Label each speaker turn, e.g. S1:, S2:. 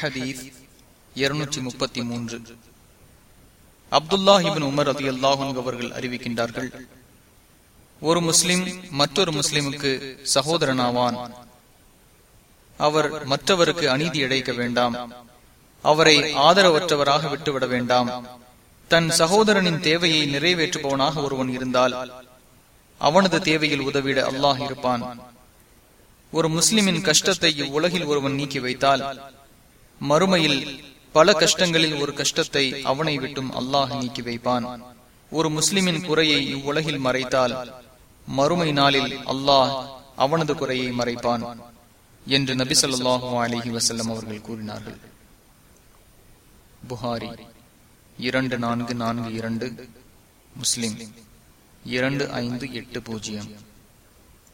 S1: ஹதீஸ் இருநூற்றி முப்பத்தி மூன்று. அப்துல்லா இபின் உமர் அதி அல்லாஹன் அவர்கள் அறிவிக்கின்றார்கள் ஒரு முஸ்லிம் மற்றொரு முஸ்லிமுக்கு சகோதரனாவான். அவர் மற்றவருக்கு அநீதி இழைக்க வேண்டாம். அவரை ஆதரவற்றவராக விட்டுவிட வேண்டாம். தன் சகோதரனின் தேவையை நிறைவேற்றுபவனாக ஒருவன் இருந்தால் அவனது தேவையில் உதவிட அல்லாஹ் இருப்பான். ஒரு முஸ்லிமின் கஷ்டத்தை இவ்வுலகில் ஒருவன் நீக்கி வைத்தால் மறுமையில் பல கஷ்டங்களில் ஒரு கஷ்டத்தை அவனை விட்டும் அல்லாஹ் நீக்கி வைப்பான். ஒரு முஸ்லிமின் குறையை இவ்வுலகில் மறைத்தால் மறுமை நாளில் அல்லாஹ் அவனது குறையை மறைப்பான் என்று நபி சொல்லாஹு அலிஹி வசல்லம் அவர்கள் கூறினார்கள். புகாரி இரண்டு நான்கு நான்கு இரண்டு முஸ்லிம் இரண்டு ஐந்து எட்டு பூஜ்ஜியம்.